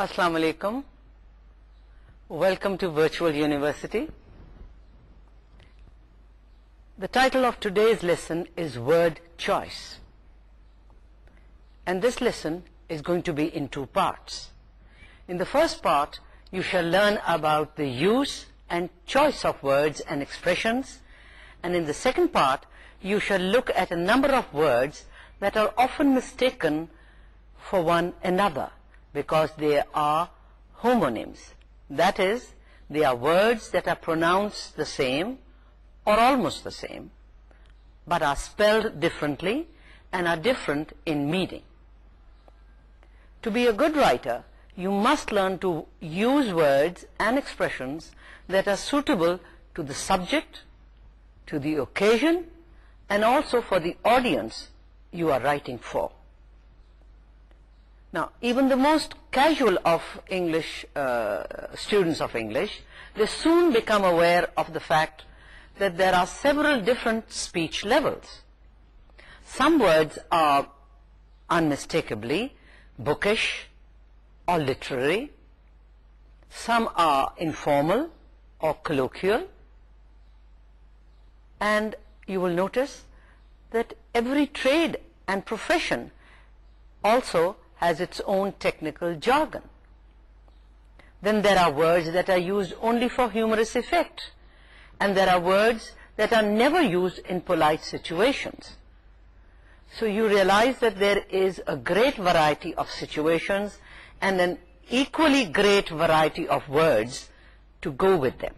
Assalamu alaikum. Welcome to Virtual University. The title of today's lesson is Word Choice. And this lesson is going to be in two parts. In the first part, you shall learn about the use and choice of words and expressions. And in the second part, you shall look at a number of words that are often mistaken for one another because they are homonyms. That is, they are words that are pronounced the same or almost the same, but are spelled differently and are different in meaning. To be a good writer, you must learn to use words and expressions that are suitable to the subject, to the occasion, and also for the audience you are writing for. Now, even the most casual of English, uh, students of English, they soon become aware of the fact that there are several different speech levels. Some words are unmistakably bookish or literary. Some are informal or colloquial. And you will notice that every trade and profession also has its own technical jargon. Then there are words that are used only for humorous effect and there are words that are never used in polite situations. So you realize that there is a great variety of situations and an equally great variety of words to go with them.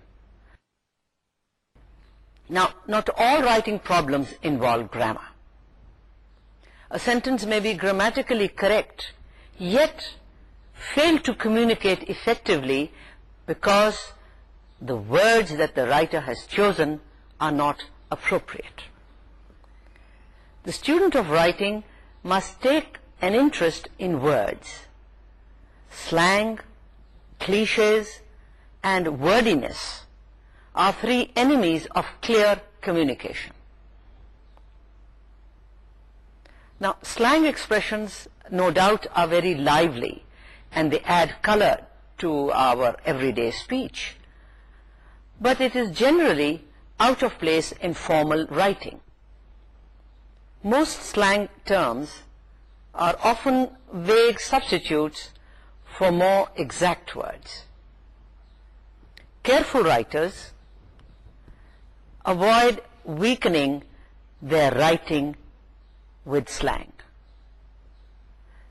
Now, not all writing problems involve grammar a sentence may be grammatically correct, yet fail to communicate effectively because the words that the writer has chosen are not appropriate. The student of writing must take an interest in words. Slang, cliches, and wordiness are three enemies of clear communication. Now, slang expressions, no doubt, are very lively, and they add color to our everyday speech. But it is generally out of place in formal writing. Most slang terms are often vague substitutes for more exact words. Careful writers avoid weakening their writing with slang.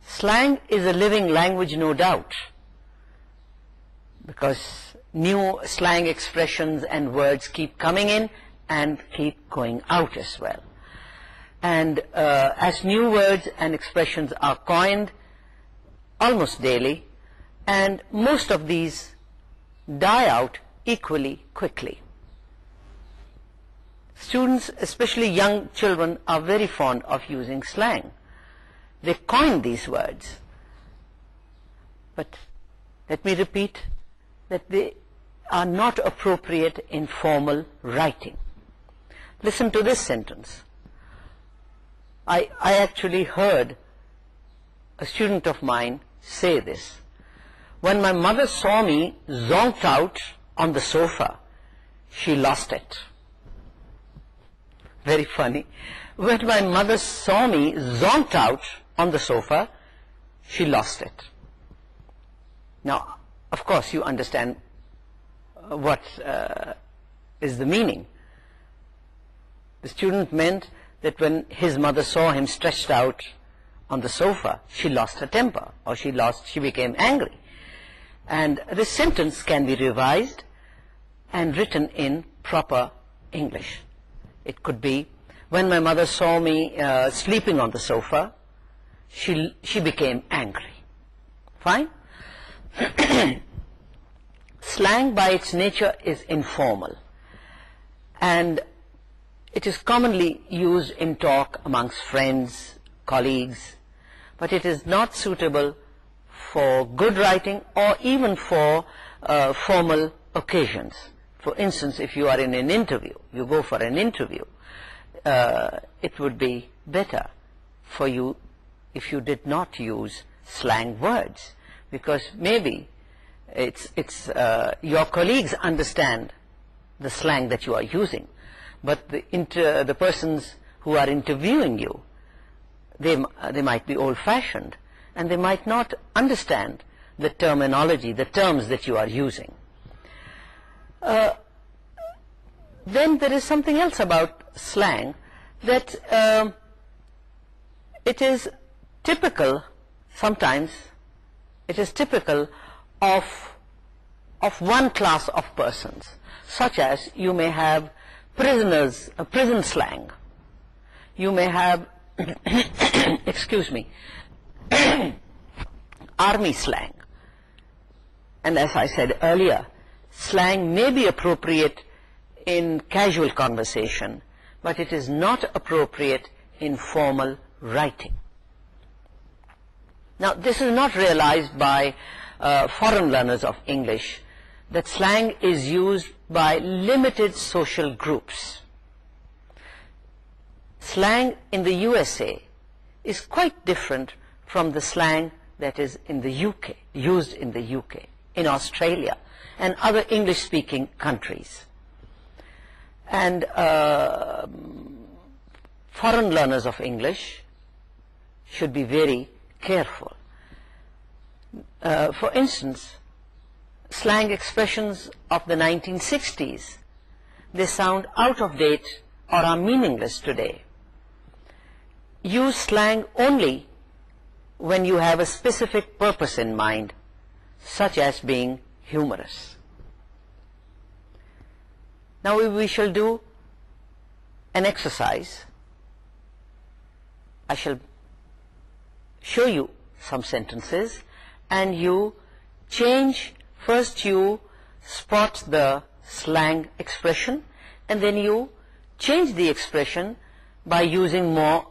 Slang is a living language, no doubt, because new slang expressions and words keep coming in and keep going out as well. And uh, as new words and expressions are coined almost daily, and most of these die out equally quickly. Students, especially young children, are very fond of using slang. They coin these words. But let me repeat that they are not appropriate in formal writing. Listen to this sentence. I, actually heard a student of mine say this. When my mother saw me zonked out on the sofa, she lost it very funny. When my mother saw me zonked out on the sofa, she lost it. Now, of course, you understand uh, what uh, is the meaning. The student meant that when his mother saw him stretched out on the sofa, she lost her temper, or she lost, she became angry. And this sentence can be revised and written in proper English it could be when my mother saw me uh, sleeping on the sofa she she became angry fine slang by its nature is informal and it is commonly used in talk amongst friends colleagues but it is not suitable for good writing or even for uh, formal occasions for instance if you are in an interview you go for an interview uh, it would be better for you if you did not use slang words because maybe uh, your colleagues understand the slang that you are using but the the persons who are interviewing you they they might be old-fashioned and they might not understand the terminology the terms that you are using uh, then there is something else about slang that um, it is typical sometimes it is typical of of one class of persons such as you may have prisoners a uh, prison slang you may have excuse me army slang and as I said earlier slang may be appropriate in casual conversation, but it is not appropriate in formal writing. Now, this is not realized by uh, foreign learners of English, that slang is used by limited social groups. Slang in the USA is quite different from the slang that is in the UK, used in the UK, in Australia, and other English-speaking countries. And uh, foreign learners of English should be very careful. Uh, for instance, slang expressions of the 1960s, they sound out of date or are meaningless today. Use slang only when you have a specific purpose in mind, such as being humorous. Now we, we shall do an exercise. I shall show you some sentences and you change, first you spot the slang expression and then you change the expression by using more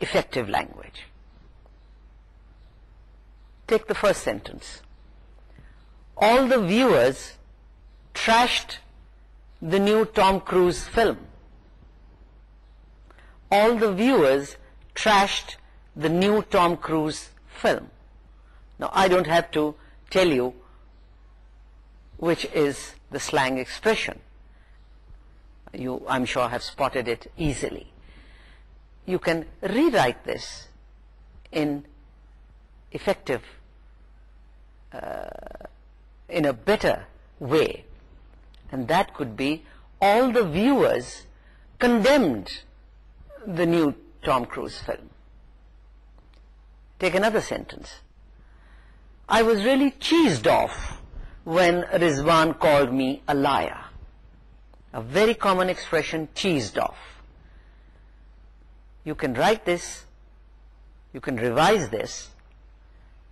effective language. Take the first sentence all the viewers trashed the new Tom Cruise film. All the viewers trashed the new Tom Cruise film. Now, I don't have to tell you which is the slang expression. You, I'm sure, have spotted it easily. You can rewrite this in effective uh, in a better way. And that could be all the viewers condemned the new Tom Cruise film. Take another sentence. I was really cheesed off when Rizwan called me a liar. A very common expression, cheesed off. You can write this, you can revise this,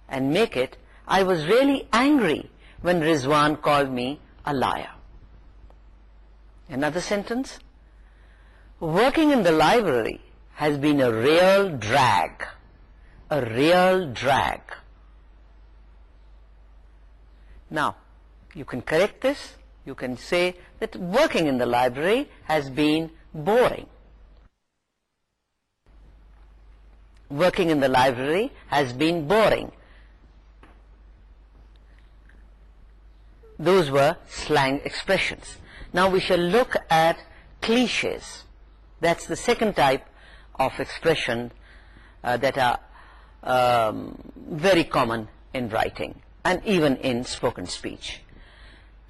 and make it, I was really angry when Rizwan called me a liar. Another sentence. Working in the library has been a real drag. A real drag. Now, you can correct this. You can say that working in the library has been boring. Working in the library has been boring. those were slang expressions. Now we shall look at cliches. That's the second type of expression uh, that are um, very common in writing and even in spoken speech.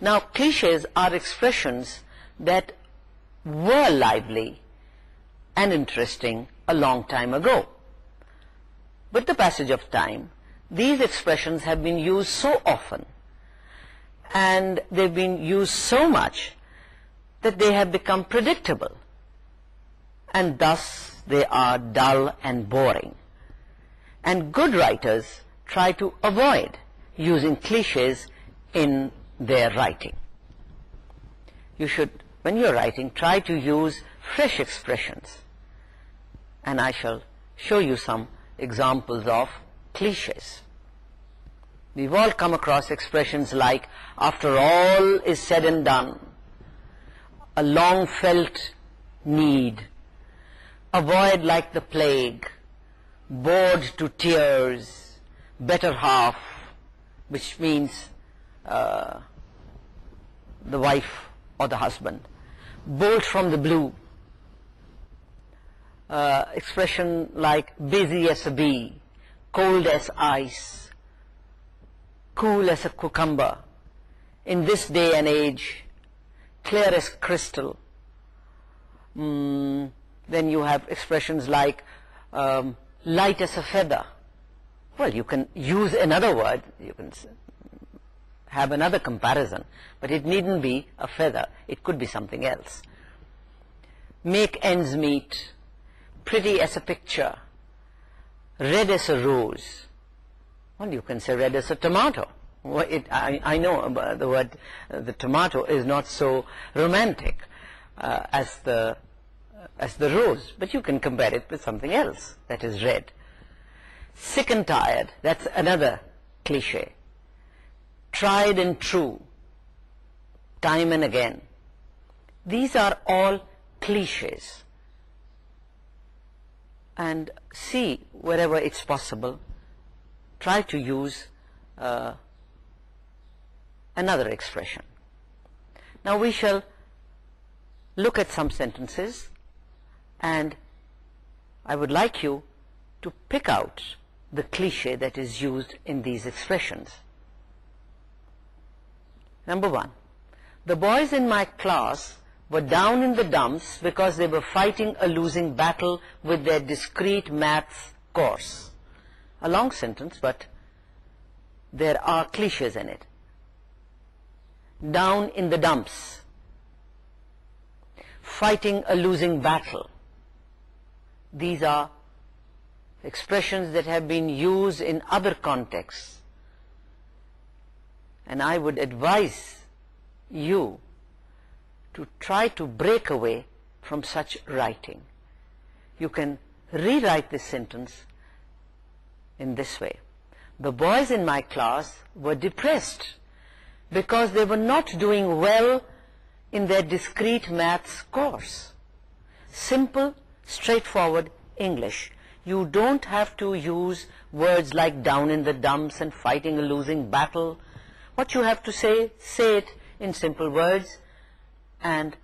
Now cliches are expressions that were lively and interesting a long time ago. but the passage of time, these expressions have been used so often and they've been used so much that they have become predictable and thus they are dull and boring and good writers try to avoid using cliches in their writing you should when you're writing try to use fresh expressions and I shall show you some examples of cliches We've all come across expressions like, after all is said and done, a long felt need, a void like the plague, bored to tears, better half, which means uh, the wife or the husband, bolt from the blue, uh, expression like busy as a bee, cold as ice, cool as a cucumber in this day and age, clear as crystal, mm, then you have expressions like um, light as a feather. Well, you can use another word, you can have another comparison, but it needn't be a feather, it could be something else. Make ends meet, pretty as a picture, red as a rose, well, you can say red is a tomato. Well, it, I, I know uh, the word uh, the tomato is not so romantic uh, as the uh, as the rose, but you can compare it with something else that is red. Sick and tired, that's another cliche. Tried and true, time and again. These are all cliches. And see wherever it's possible try to use uh, another expression. Now we shall look at some sentences and I would like you to pick out the cliche that is used in these expressions. Number one, the boys in my class were down in the dumps because they were fighting a losing battle with their discrete maths course a long sentence but there are cliches in it down in the dumps fighting a losing battle these are expressions that have been used in other contexts and I would advise you to try to break away from such writing you can rewrite this sentence in this way. The boys in my class were depressed because they were not doing well in their discrete maths course. Simple, straightforward English. You don't have to use words like down in the dumps and fighting a losing battle. What you have to say, say it in simple words and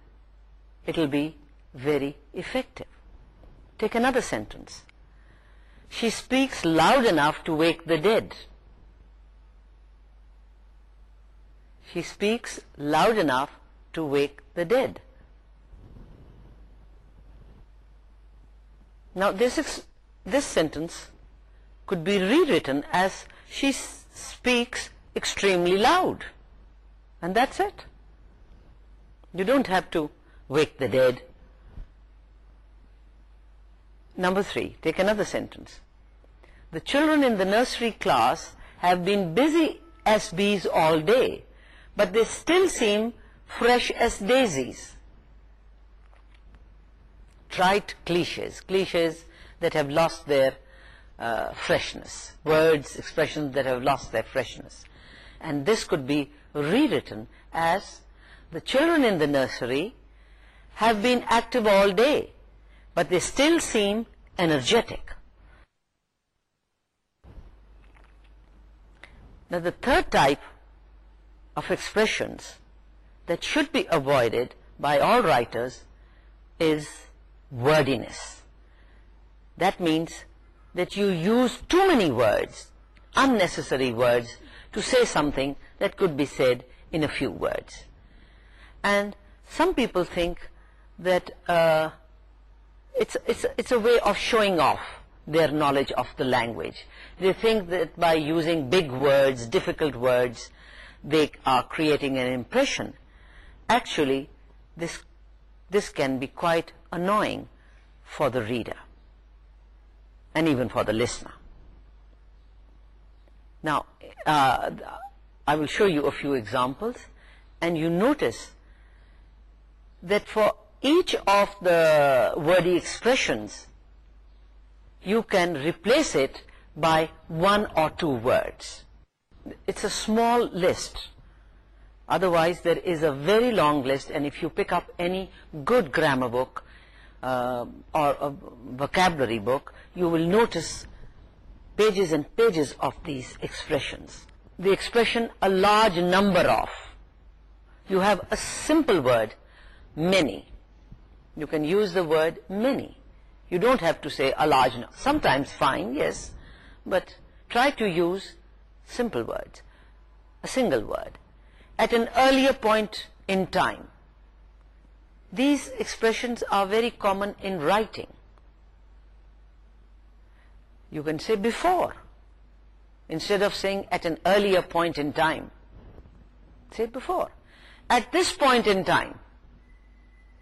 it'll be very effective. Take another sentence she speaks loud enough to wake the dead. She speaks loud enough to wake the dead. Now this, this sentence could be rewritten as she speaks extremely loud. And that's it. You don't have to wake the dead. Number three, take another sentence. The children in the nursery class have been busy as bees all day, but they still seem fresh as daisies. Trite cliches, cliches that have lost their uh, freshness, words, expressions that have lost their freshness. And this could be rewritten as, the children in the nursery have been active all day, but they still seem energetic. Now the third type of expressions that should be avoided by all writers is wordiness. That means that you use too many words, unnecessary words, to say something that could be said in a few words. And some people think that uh, it's, it's, it's a way of showing off their knowledge of the language. They think that by using big words, difficult words, they are creating an impression. Actually, this, this can be quite annoying for the reader and even for the listener. Now, uh, I will show you a few examples and you notice that for each of the wordy expressions you can replace it by one or two words it's a small list otherwise there is a very long list and if you pick up any good grammar book uh, or a vocabulary book you will notice pages and pages of these expressions the expression a large number of you have a simple word many you can use the word many you don't have to say a large number sometimes fine yes but try to use simple words a single word at an earlier point in time these expressions are very common in writing you can say before instead of saying at an earlier point in time say before at this point in time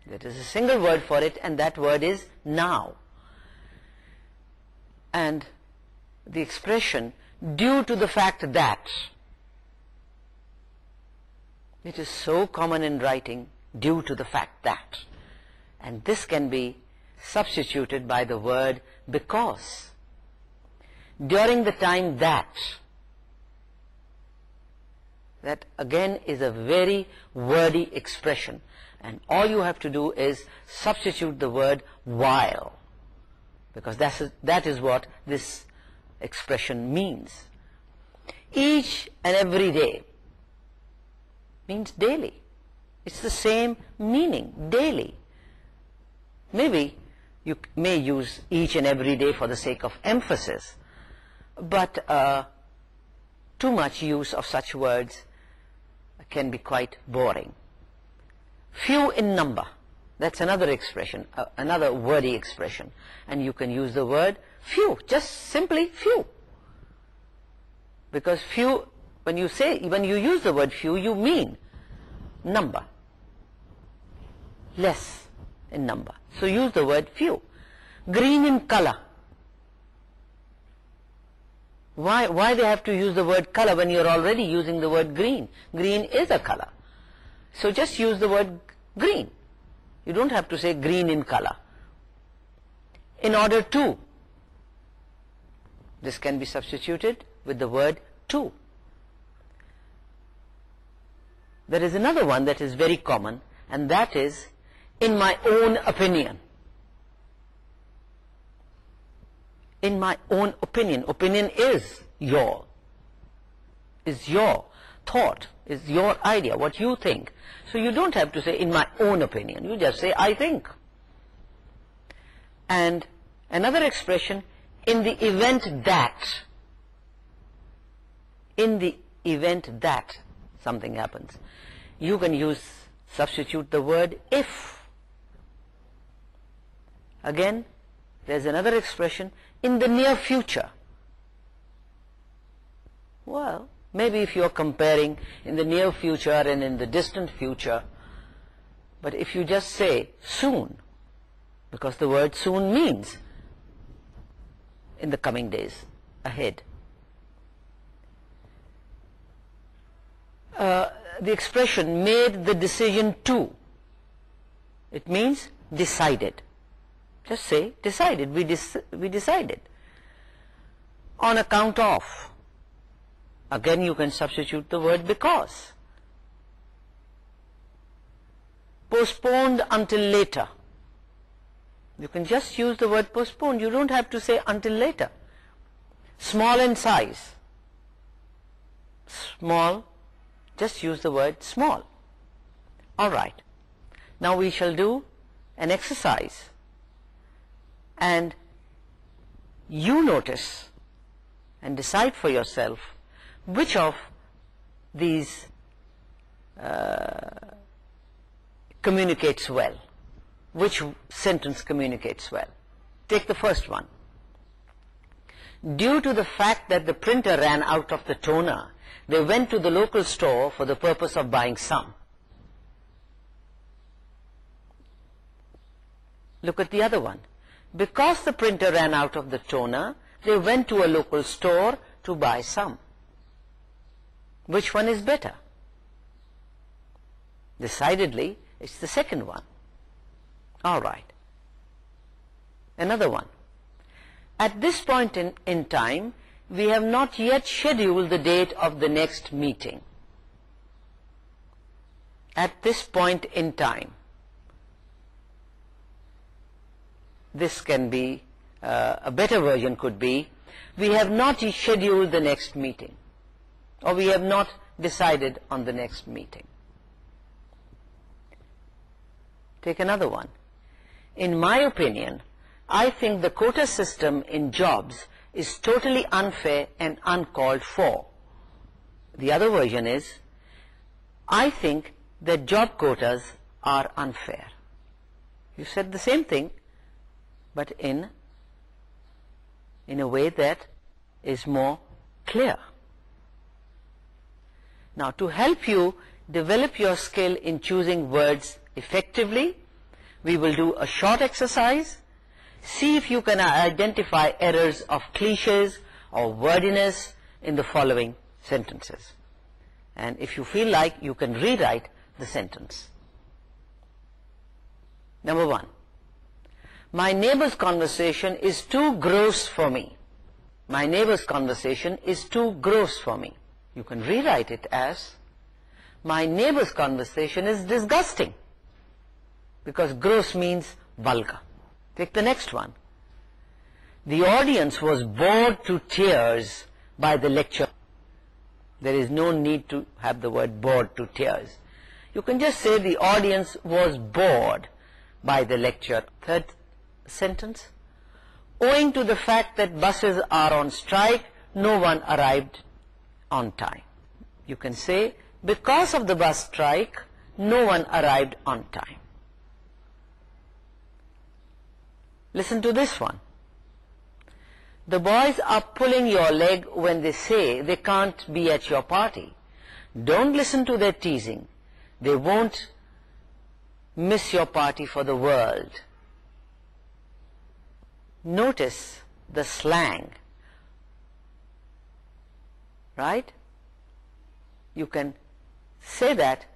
there is a single word for it and that word is now and the expression due to the fact that it is so common in writing due to the fact that and this can be substituted by the word because during the time that that again is a very wordy expression and all you have to do is substitute the word while because that's that is what this expression means each and every day means daily it's the same meaning daily maybe you may use each and every day for the sake of emphasis but uh, too much use of such words can be quite boring few in number that's another expression uh, another wordy expression and you can use the word few just simply few because few when you say when you use the word few you mean number less in number so use the word few green in color why why they have to use the word color when you're already using the word green green is a color so just use the word green. You don't have to say green in color. In order to, this can be substituted with the word to. There is another one that is very common and that is in my own opinion. In my own opinion. Opinion is your. Is your thought is your idea, what you think. So you don't have to say, in my own opinion. You just say, I think. And another expression, in the event that, in the event that something happens, you can use, substitute the word if. Again, there's another expression, in the near future. Well, maybe if you are comparing in the near future and in the distant future but if you just say soon because the word soon means in the coming days ahead uh, the expression made the decision to it means decided just say decided we, we decided on account of again you can substitute the word because postponed until later you can just use the word postponed you don't have to say until later small in size small just use the word small all right now we shall do an exercise and you notice and decide for yourself which of these uh, communicates well which sentence communicates well take the first one due to the fact that the printer ran out of the toner they went to the local store for the purpose of buying some look at the other one because the printer ran out of the toner they went to a local store to buy some which one is better decidedly it's the second one all right another one at this point in in time we have not yet scheduled the date of the next meeting at this point in time this can be uh, a better version could be we have not scheduled the next meeting or we have not decided on the next meeting. Take another one. In my opinion, I think the quota system in jobs is totally unfair and uncalled for. The other version is, I think that job quotas are unfair. You said the same thing, but in in a way that is more clear. Now to help you develop your skill in choosing words effectively, we will do a short exercise. See if you can identify errors of cliches or wordiness in the following sentences. And if you feel like, you can rewrite the sentence. Number one. My neighbor's conversation is too gross for me. My neighbor's conversation is too gross for me you can rewrite it as my neighbor's conversation is disgusting because gross means vulgar take the next one the audience was bored to tears by the lecture there is no need to have the word bored to tears you can just say the audience was bored by the lecture third sentence owing to the fact that buses are on strike no one arrived on time. You can say, because of the bus strike, no one arrived on time. Listen to this one. The boys are pulling your leg when they say they can't be at your party. Don't listen to their teasing. They won't miss your party for the world. Notice the slang right you can say that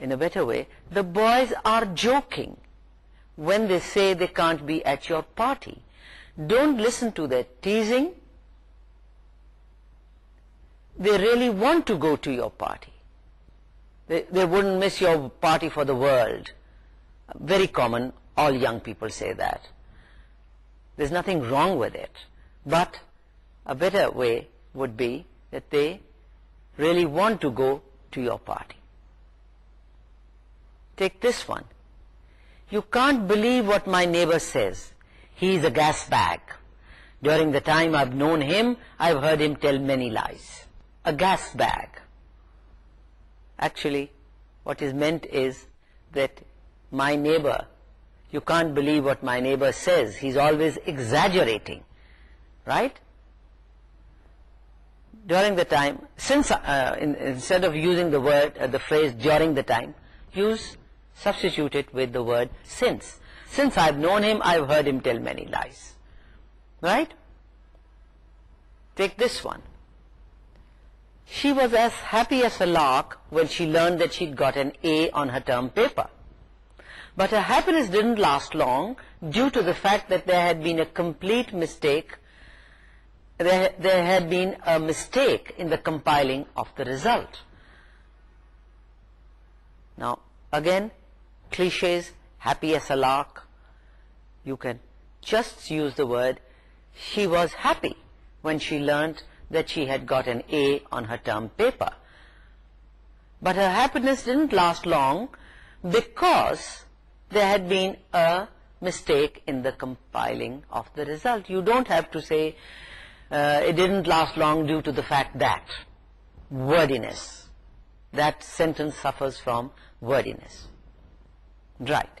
in a better way the boys are joking when they say they can't be at your party don't listen to their teasing they really want to go to your party they, they wouldn't miss your party for the world very common all young people say that there's nothing wrong with it but a better way would be that they really want to go to your party. Take this one. You can't believe what my neighbor says. He is a gas bag. During the time I've known him, I've heard him tell many lies. A gas bag. Actually, what is meant is that my neighbor, you can't believe what my neighbor says. He's always exaggerating. Right? during the time since uh, instead of using the word uh, the phrase during the time use substitute it with the word since since i've known him i've heard him tell many lies right take this one she was as happy as a lark when she learned that she'd got an a on her term paper but her happiness didn't last long due to the fact that there had been a complete mistake there, there had been a mistake in the compiling of the result. Now, again, cliches, happy as a lark. You can just use the word, she was happy when she learnt that she had got an A on her term paper. But her happiness didn't last long because there had been a mistake in the compiling of the result. You don't have to say, uh, it didn't last long due to the fact that wordiness that sentence suffers from wordiness right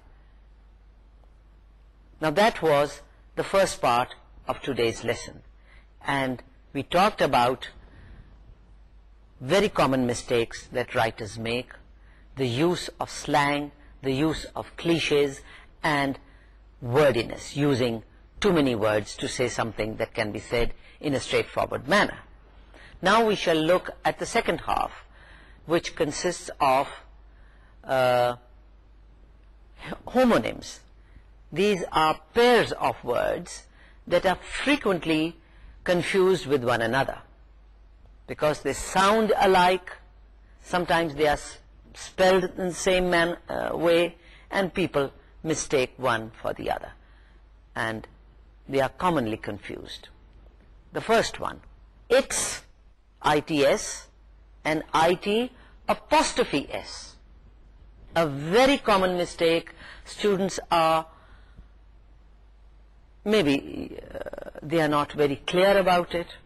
now that was the first part of today's lesson and we talked about very common mistakes that writers make the use of slang the use of cliches and wordiness using too many words to say something that can be said in a straightforward manner. Now we shall look at the second half, which consists of uh, homonyms. These are pairs of words that are frequently confused with one another because they sound alike, sometimes they are spelled in the same uh, way, and people mistake one for the other, and they are commonly confused the first one it's, its and it apostrophe s a very common mistake students are maybe uh, they are not very clear about it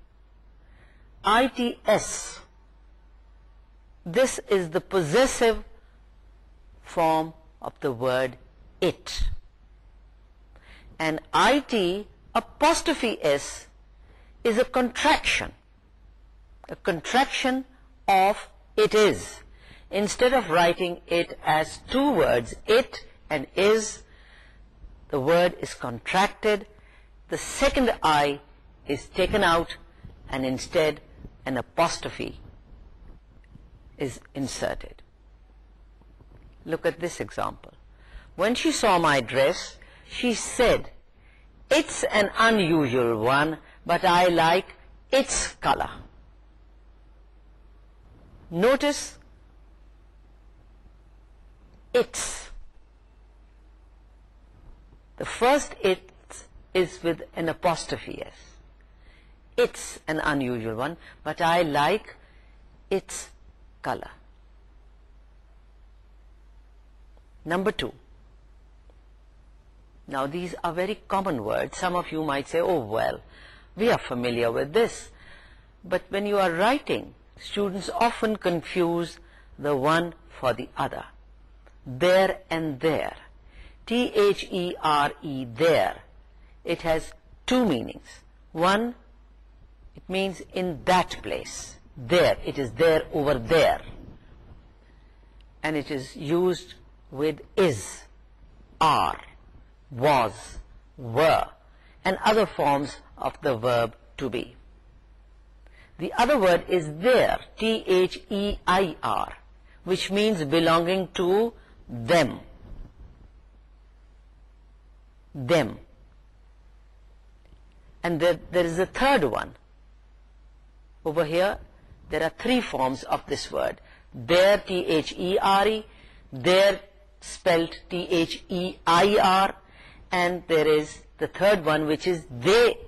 its this is the possessive form of the word it and it apostrophe s is a contraction. A contraction of it is. Instead of writing it as two words, it and is, the word is contracted. The second I is taken out and instead an apostrophe is inserted. Look at this example. When she saw my dress, she said, It's an unusual one but I like its color. Notice its. The first it is with an apostrophe s. It's an unusual one, but I like its color. Number two. Now these are very common words. Some of you might say, oh well, we are familiar with this but when you are writing students often confuse the one for the other there and there t h e r e there it has two meanings one it means in that place there it is there over there and it is used with is are was were and other forms of the verb to be. The other word is their, T-H-E-I-R, which means belonging to them. Them. And there, there is a third one. Over here, there are three forms of this word. their, There, T-H-E-R-E, -E, there spelled T-H-E-I-R, and there is the third one which is they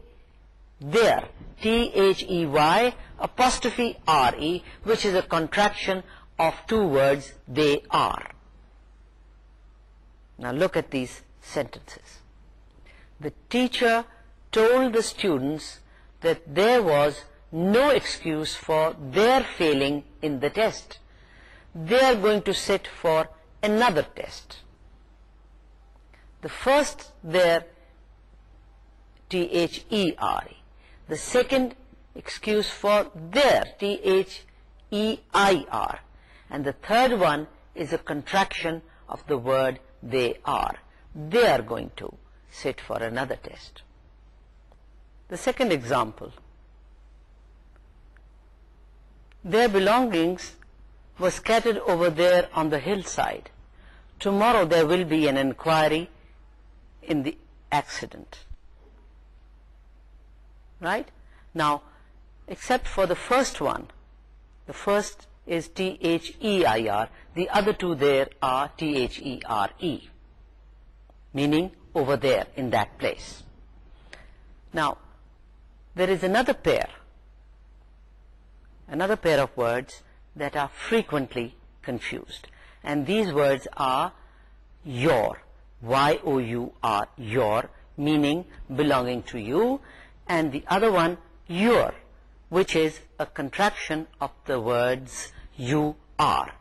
there t h e y apostrophe r e which is a contraction of two words they are now look at these sentences the teacher told the students that there was no excuse for their failing in the test they are going to sit for another test the first there the second excuse for their, T-H-E-I-R. And the third one is a contraction of the word they are. They are going to sit for another test. The second example. Their belongings were scattered over there on the hillside. Tomorrow there will be an inquiry in the accident right now except for the first one the first is t h e i r the other two there are t h e r e meaning over there in that place now there is another pair another pair of words that are frequently confused and these words are your y o u r your meaning belonging to you and the other one your which is a contraction of the words you are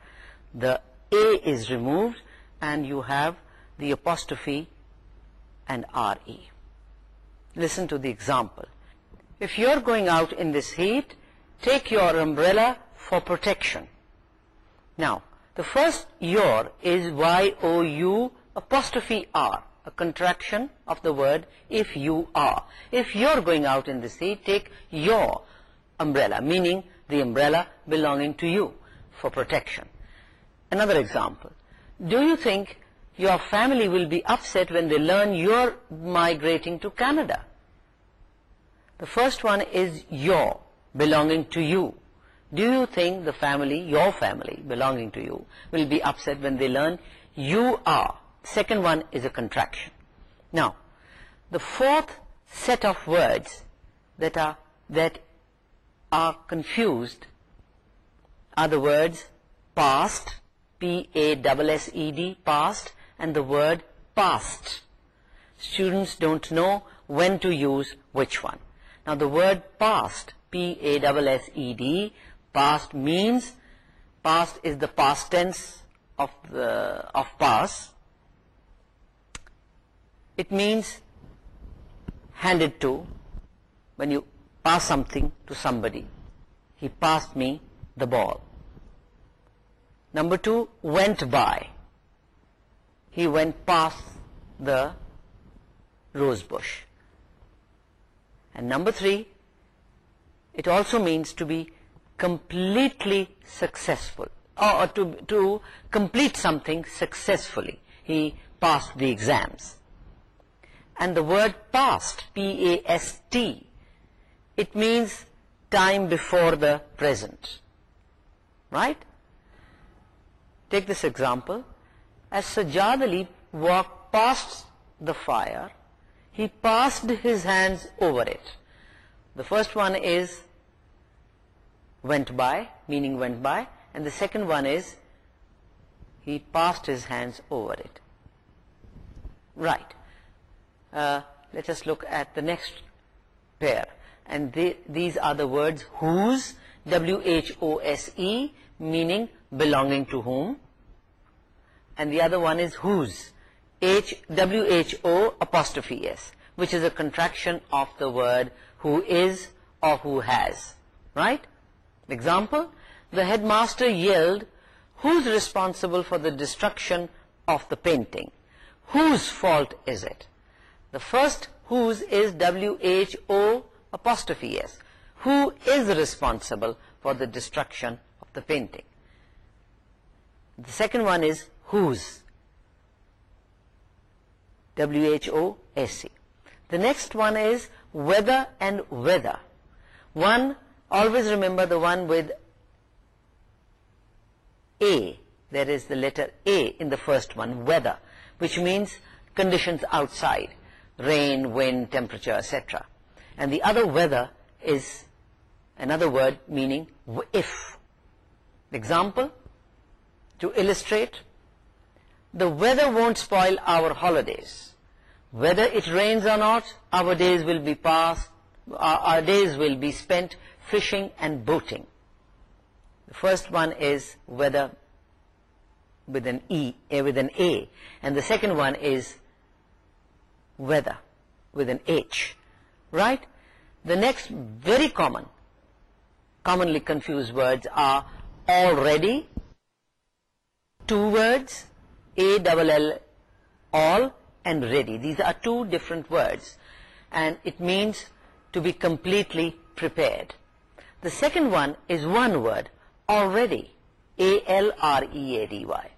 the a is removed and you have the apostrophe and re listen to the example if you're going out in this heat take your umbrella for protection now the first your is y o u apostrophe r contraction of the word if you are. If you're going out in the sea, take your umbrella, meaning the umbrella belonging to you for protection. Another example, do you think your family will be upset when they learn you're migrating to Canada? The first one is your, belonging to you. Do you think the family, your family, belonging to you, will be upset when they learn you are second one is a contraction. Now, the fourth set of words that are, that are confused are the words past, p a w s e d, past, and the word past. Students don't know when to use which one. Now, the word past, p a w s e d, past means, past is the past tense of, the, of past, it means handed to when you pass something to somebody he passed me the ball number two went by he went past the rose bush and number three it also means to be completely successful or to, to complete something successfully he passed the exams and the word past, P-A-S-T, it means time before the present, right? Take this example. As Sajjad Ali walked past the fire, he passed his hands over it. The first one is went by, meaning went by, and the second one is he passed his hands over it. Right. Uh, let us look at the next pair and these are the words whose w-h-o-s-e meaning belonging to whom and the other one is whose h w-h-o apostrophe s which is a contraction of the word who is or who has right example the headmaster yelled who's responsible for the destruction of the painting whose fault is it the first whose is who who is responsible for the destruction of the painting the second one is whose Who's, sc the next one is whether and whether one always remember the one with a there is the letter a in the first one whether which means conditions outside rain, wind, temperature, etc. And the other weather is another word meaning if. Example, to illustrate, the weather won't spoil our holidays. Whether it rains or not, our days will be passed, our, days will be spent fishing and boating. The first one is weather with an E, eh, with an A. And the second one is weather with an H. Right? The next very common, commonly confused words are already, two words, A-double-L, all, and ready. These are two different words. And it means to be completely prepared. The second one is one word, already, A-L-R-E-A-D-Y.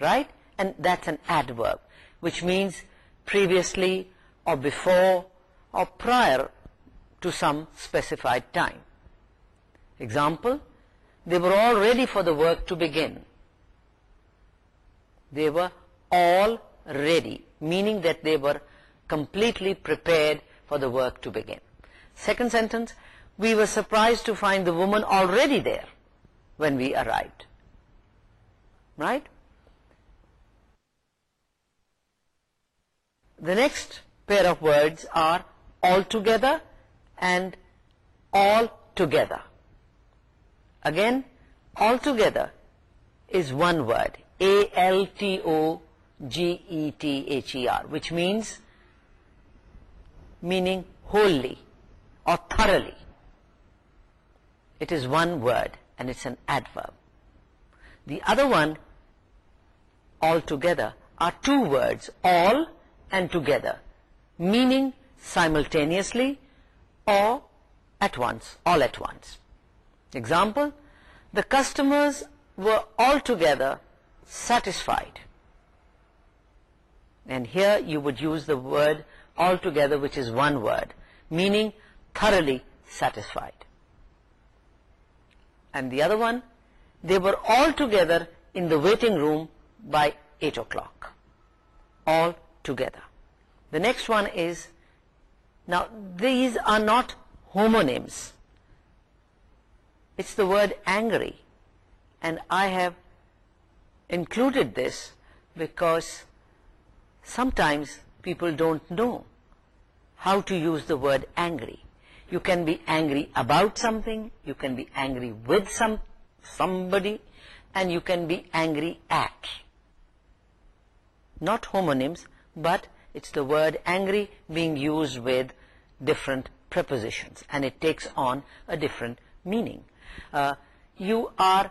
Right? And that's an adverb, which means previously or before or prior to some specified time. Example, they were all ready for the work to begin. They were all ready, meaning that they were completely prepared for the work to begin. Second sentence, we were surprised to find the woman already there when we arrived. Right? the next pair of words are altogether and all together again altogether is one word a l t o g e t h e r which means meaning wholly or thoroughly it is one word and it's an adverb the other one altogether, are two words all and together, meaning simultaneously, or at once, all at once. Example: The customers were altogether satisfied and here you would use the word altogether which is one word meaning thoroughly satisfied and the other one they were all together in the waiting room by 8 o'clock all together. The next one is, now these are not homonyms. It's the word angry. And I have included this because sometimes people don't know how to use the word angry. You can be angry about something, you can be angry with some somebody, and you can be angry at. Not homonyms, homonyms but it's the word angry being used with different prepositions and it takes on a different meaning uh, you are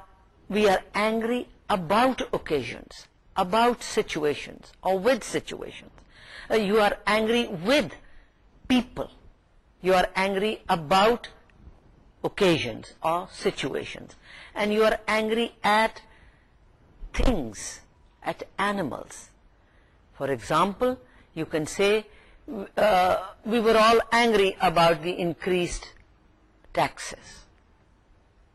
we are angry about occasions about situations or with situations uh, you are angry with people you are angry about occasions or situations and you are angry at things at animals for example, you can say uh, we were all angry about the increased taxes.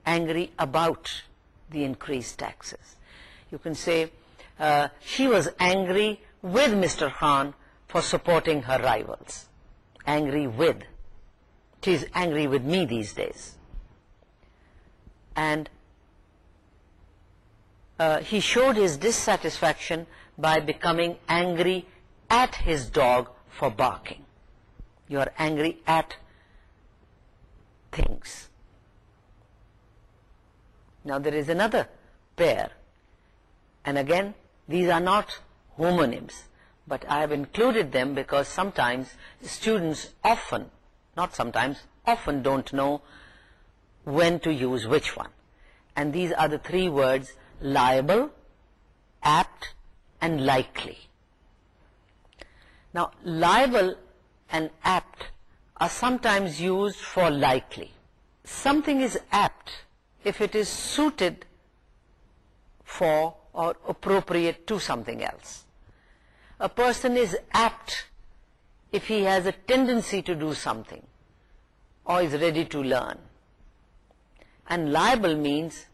Angry about the increased taxes. You can say uh, she was angry with Mr. Khan for supporting her rivals. Angry with. She's angry with me these days. And uh, he showed his dissatisfaction by becoming angry at his dog for barking. You are angry at things. Now there is another pair and again these are not homonyms but I have included them because sometimes students often, not sometimes, often don't know when to use which one. And these are the three words liable, apt, and likely. Now, liable and apt are sometimes used for likely. Something is apt if it is suited for or appropriate to something else. A person is apt if he has a tendency to do something or is ready to learn. And liable means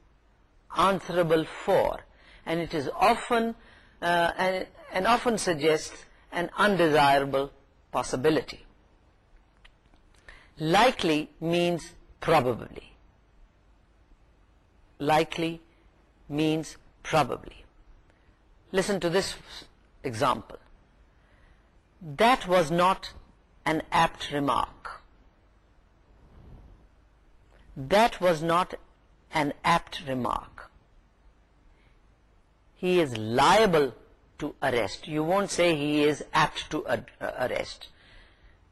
answerable for and it is often uh, and, often suggests an undesirable possibility. Likely means probably. Likely means probably. Listen to this example. That was not an apt remark. That was not an apt remark he is liable to arrest. You won't say he is apt to uh, arrest.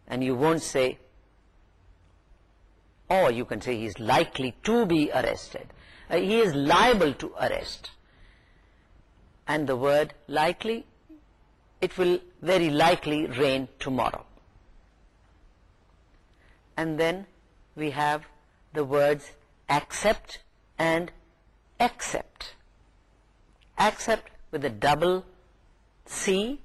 And you won't say, or you can say he is likely to be arrested. Uh, he is liable to arrest. And the word likely, it will very likely rain tomorrow. And then we have the words accept and accept except with a double C,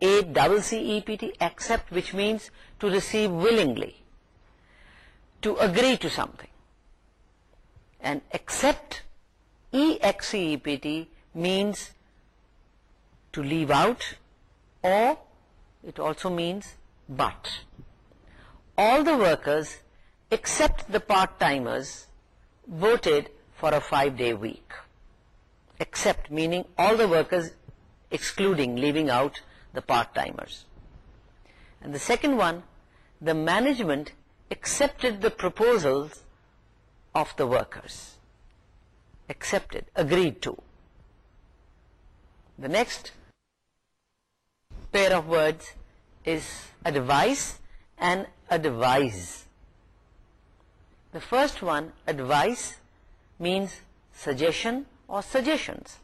A double C EPT, accept, which means to receive willingly, to agree to something. And accept EXCEPT means to leave out, or it also means but. All the workers except the part-timers voted for a 5-day week except meaning all the workers excluding leaving out the part-timers and the second one the management accepted the proposals of the workers accepted agreed to the next pair of words is advice and advise the first one advice means suggestion or suggestions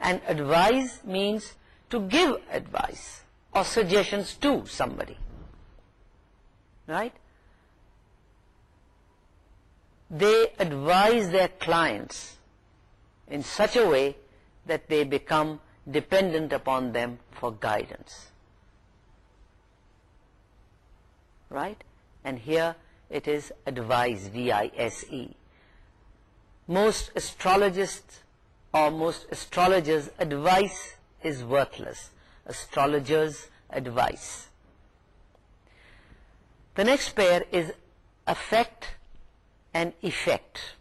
and advice means to give advice or suggestions to somebody right they advise their clients in such a way that they become dependent upon them for guidance right and here it is advise v i s e most astrologists almost astrologers advice is worthless astrologers advice the next pair is affect and effect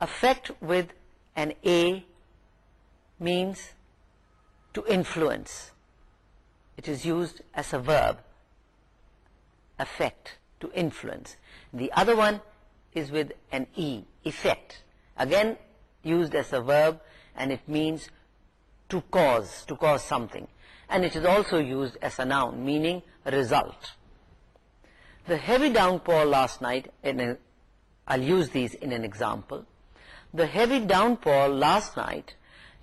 affect with an a means to influence it is used as a verb affect to influence the other one is with an e effect again used as a verb and it means to cause, to cause something. And it is also used as a noun meaning result. The heavy downpour last night, in a, I'll use these in an example. The heavy downpour last night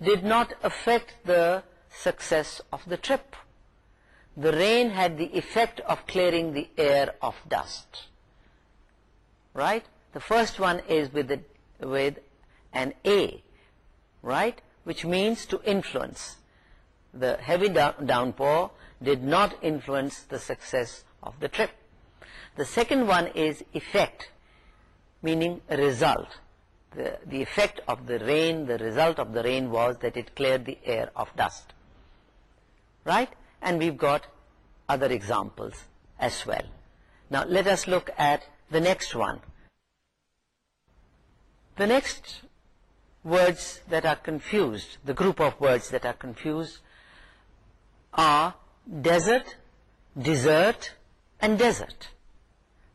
did not affect the success of the trip. The rain had the effect of clearing the air of dust. Right? The first one is with the, with an A, right? Which means to influence. The heavy downpour did not influence the success of the trip. The second one is effect, meaning result. The, the effect of the rain, the result of the rain was that it cleared the air of dust. Right? And we've got other examples as well. Now let us look at the next one. The next words that are confused, the group of words that are confused are desert, desert and desert.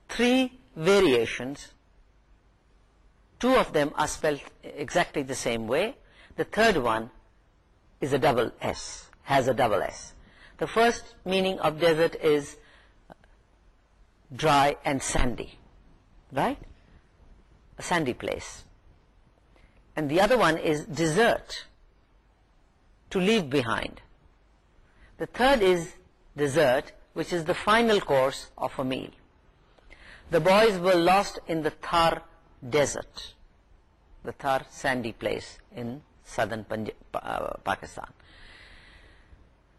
Three variations, two of them are spelled exactly the same way. The third one is a double S, has a double S. The first meaning of desert is dry and sandy, right? A sandy place and the other one is desert, to leave behind. The third is dessert, which is the final course of a meal. The boys were lost in the Thar desert, the Thar sandy place in southern uh, Pakistan.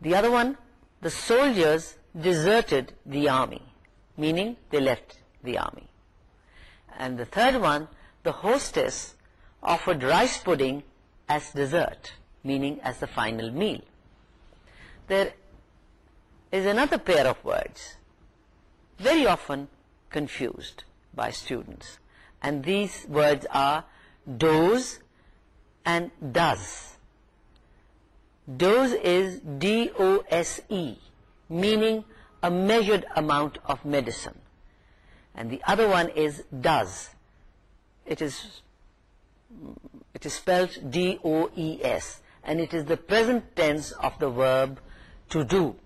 The other one, the soldiers deserted the army, meaning they left the army. And the third one, the hostess offered rice pudding as dessert, meaning as the final meal. There is another pair of words, very often confused by students. And these words are dose and does. Dose is D-O-S-E, meaning a measured amount of medicine. And the other one is does. It is it is spelled D-O-E-S and it is the present tense of the verb to do.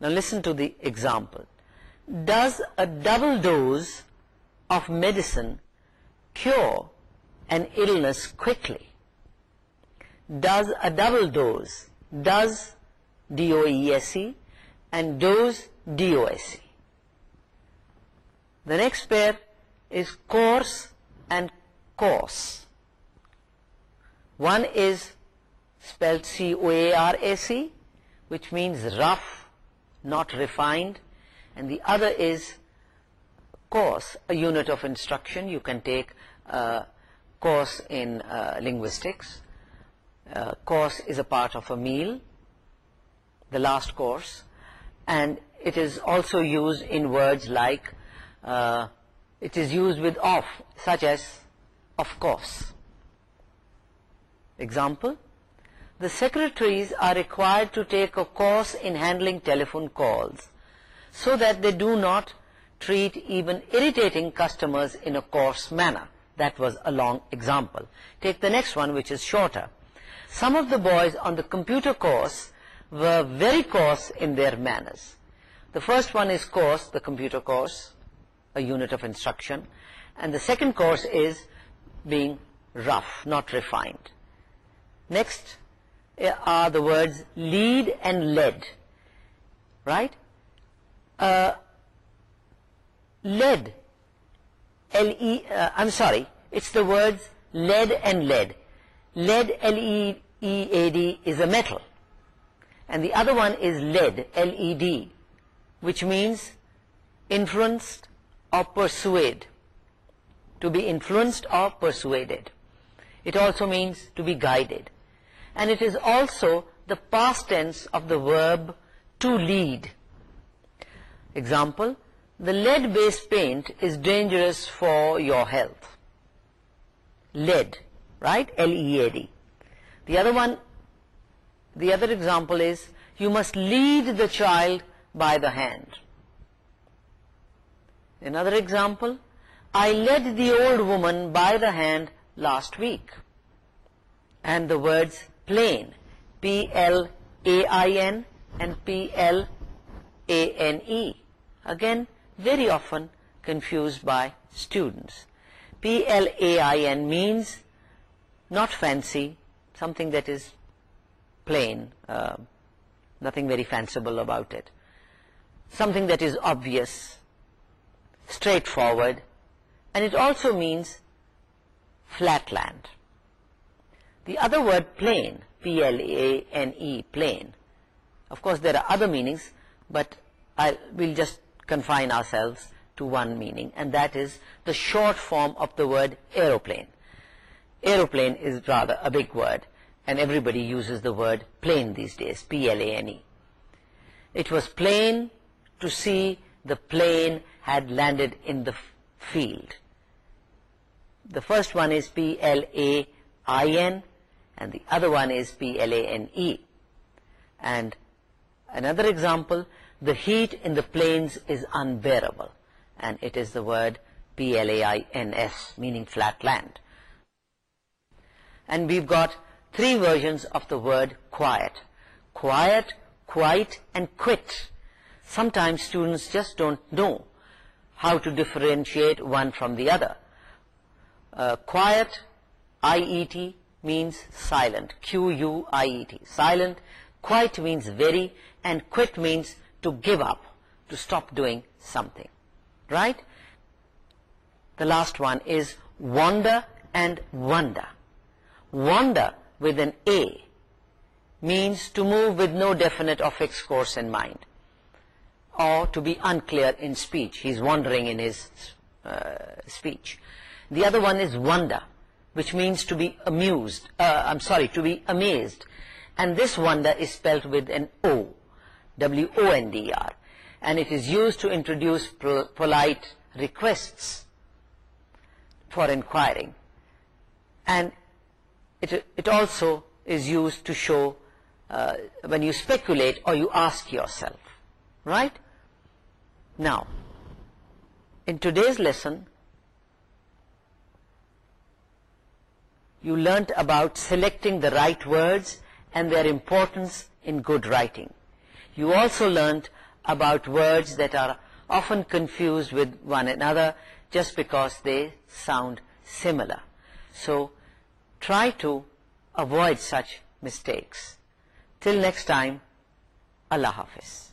Now listen to the example. Does a double dose of medicine cure an illness quickly? Does a double dose, does D-O-E-S-E and dose D-O-S-E. The next pair is course and course. One is spelled C-O-A-R-A-C, which means rough, not refined. And the other is course, a unit of instruction. You can take a uh, course in uh, linguistics. Uh, course is a part of a meal, the last course, and it is also used in words like it is used with of such as of course example the secretaries are required to take a course in handling telephone calls so that they do not treat even irritating customers in a coarse manner that was a long example take the next one which is shorter some of the boys on the computer course were very coarse in their manners the first one is course, the computer course a unit of instruction and the second course is being rough not refined next eh, are the words lead and lead, right uh, Lead, L-E. am uh, sorry it's the words lead and lead lead l e e a d is a metal and the other one is lead, l e d which means influenced or persuade to be influenced or persuaded it also means to be guided and it is also the past tense of the verb to lead example the lead based paint is dangerous for your health lead right L-E-A-D the other one the other example is you must lead the child by the hand Another example, I led the old woman by the hand last week. And the words plain, P-L-A-I-N and P-L-A-N-E. Again, very often confused by students. P-L-A-I-N means not fancy, something that is plain, uh, nothing very fanciful about it. Something that is obvious straightforward and it also means flat land. The other word plane, P-L-A-N-E, plane. of course there are other meanings but we will just confine ourselves to one meaning and that is the short form of the word aeroplane. Aeroplane is rather a big word and everybody uses the word plane these days, P-L-A-N-E. It was plain to see the plane had landed in the field. The first one is P-L-A-I-N and the other one is P-L-A-N-E. And another example, the heat in the plains is unbearable and it is the word P-L-A-I-N-S meaning flat land. And we've got three versions of the word quiet. Quiet, quiet, and quit. Sometimes students just don't know how to differentiate one from the other. Uh, quiet, I-E-T, means silent, Q-U-I-E-T, silent, quiet means very, and quit means to give up, to stop doing something, right? The last one is wander and wonder. Wander with an A means to move with no definite or fixed course in mind or to be unclear in speech. He's wandering in his uh, speech. The other one is wonder, which means to be amused. Uh, I'm sorry, to be amazed. And this wonder is spelled with an O, W-O-N-D-R. And it is used to introduce polite requests for inquiring. And it, it also is used to show uh, when you speculate or you ask yourself. Right? Now, in today's lesson, you learnt about selecting the right words and their importance in good writing. You also learnt about words that are often confused with one another just because they sound similar. So, try to avoid such mistakes. Till next time, Allah Hafiz.